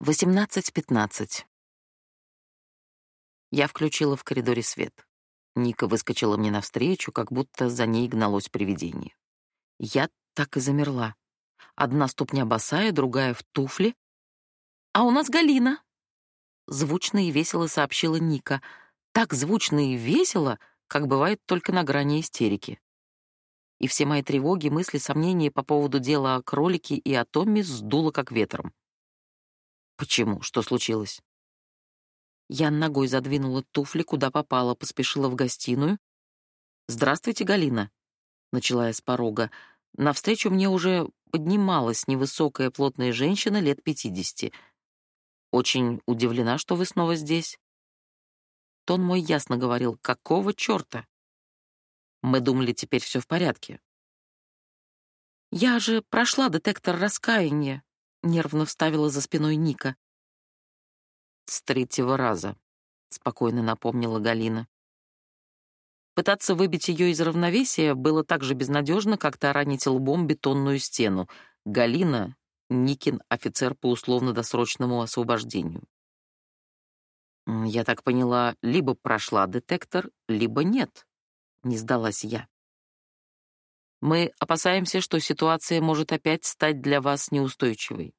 18.15. Я включила в коридоре свет. Ника выскочила мне навстречу, как будто за ней гналось привидение. Я так и замерла. Одна ступня босая, другая в туфле. «А у нас Галина!» Звучно и весело сообщила Ника. Так звучно и весело, как бывает только на грани истерики. И все мои тревоги, мысли, сомнения по поводу дела о кролике и о Томми сдуло как ветром. Почему? Что случилось? Я ногой задвинула туфли, куда попала, поспешила в гостиную. «Здравствуйте, Галина», — начала я с порога. Навстречу мне уже поднималась невысокая плотная женщина лет пятидесяти. «Очень удивлена, что вы снова здесь». Тон мой ясно говорил, какого черта? Мы думали, теперь все в порядке. «Я же прошла детектор раскаяния», — нервно вставила за спиной Ника. «С третьего раза», — спокойно напомнила Галина. Пытаться выбить ее из равновесия было так же безнадежно, как таранить лбом бетонную стену. Галина — Никин офицер по условно-досрочному освобождению. Я так поняла, либо прошла детектор, либо нет. Не сдалась я. Мы опасаемся, что ситуация может опять стать для вас неустойчивой,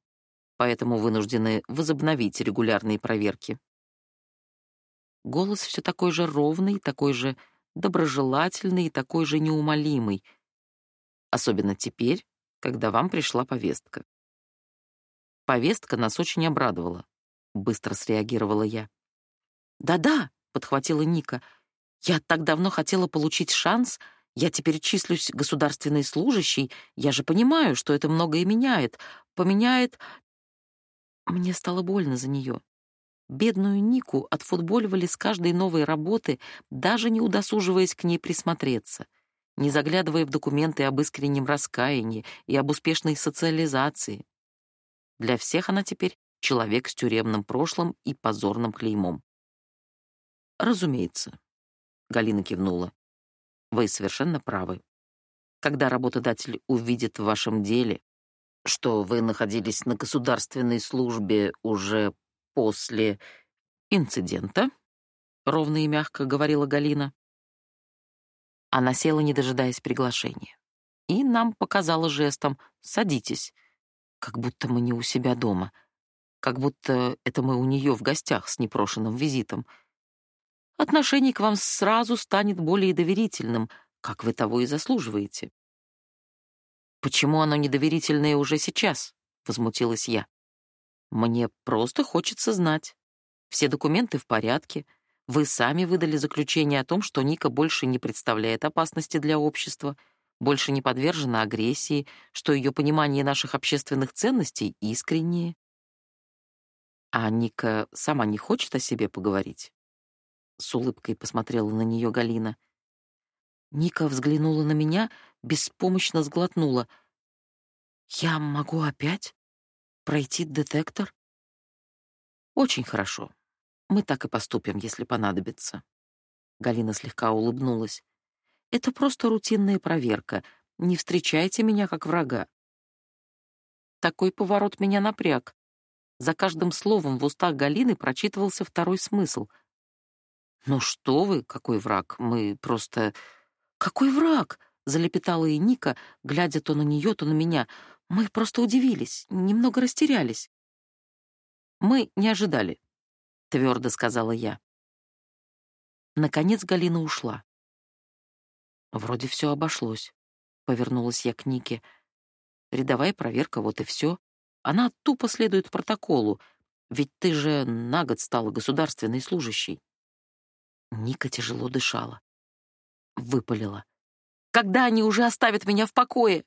поэтому вынуждены возобновить регулярные проверки. Голос все такой же ровный, такой же доброжелательный и такой же неумолимый, особенно теперь, когда вам пришла повестка. Повестка нас очень обрадовала, быстро среагировала я. Да-да, подхватила Ника. Я так давно хотела получить шанс — я теперь числюсь государственной служащей, я же понимаю, что это многое меняет. Поменяет... Мне стало больно за нее. Бедную Нику отфутболивали с каждой новой работы, даже не удосуживаясь к ней присмотреться, не заглядывая в документы об искреннем раскаянии и об успешной социализации. Для всех она теперь человек с тюремным прошлым и позорным клеймом. «Разумеется», — Галина кивнула. Вы совершенно правы. Когда работодатель увидит в вашем деле, что вы находились на государственной службе уже после инцидента, ровно и мягко говорила Галина. Она села, не дожидаясь приглашения, и нам показала жестом «садитесь», как будто мы не у себя дома, как будто это мы у нее в гостях с непрошенным визитом — отношение к вам сразу станет более доверительным, как вы того и заслуживаете. Почему оно недоверительное уже сейчас? возмутилась я. Мне просто хочется знать. Все документы в порядке. Вы сами выдали заключение о том, что Ника больше не представляет опасности для общества, больше не подвержена агрессии, что ее понимание наших общественных ценностей искреннее. А Ника сама не хочет о себе поговорить? С улыбкой посмотрела на нее Галина. Ника взглянула на меня, беспомощно сглотнула. Я могу опять пройти детектор? Очень хорошо. Мы так и поступим, если понадобится. Галина слегка улыбнулась. Это просто рутинная проверка. Не встречайте меня как врага. Такой поворот меня напряг. За каждым словом в устах Галины прочитывался второй смысл — «Ну что вы, какой враг? Мы просто...» «Какой враг?» — залепетала и Ника, глядя то на нее, то на меня. «Мы просто удивились, немного растерялись». «Мы не ожидали», — твердо сказала я. Наконец Галина ушла. «Вроде все обошлось», — повернулась я к Нике. «Рядовая проверка, вот и все. Она тупо следует протоколу, ведь ты же на год стала государственной служащей». Ника тяжело дышала. Выпалила. «Когда они уже оставят меня в покое?»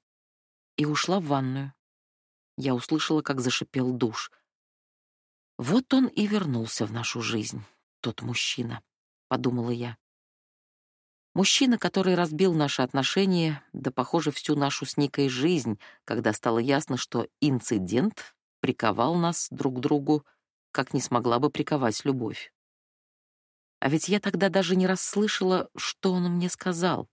И ушла в ванную. Я услышала, как зашипел душ. Вот он и вернулся в нашу жизнь, тот мужчина, подумала я. Мужчина, который разбил наши отношения, да, похоже, всю нашу с Никой жизнь, когда стало ясно, что инцидент приковал нас друг к другу, как не смогла бы приковать любовь. А ведь я тогда даже не расслышала, что он мне сказал.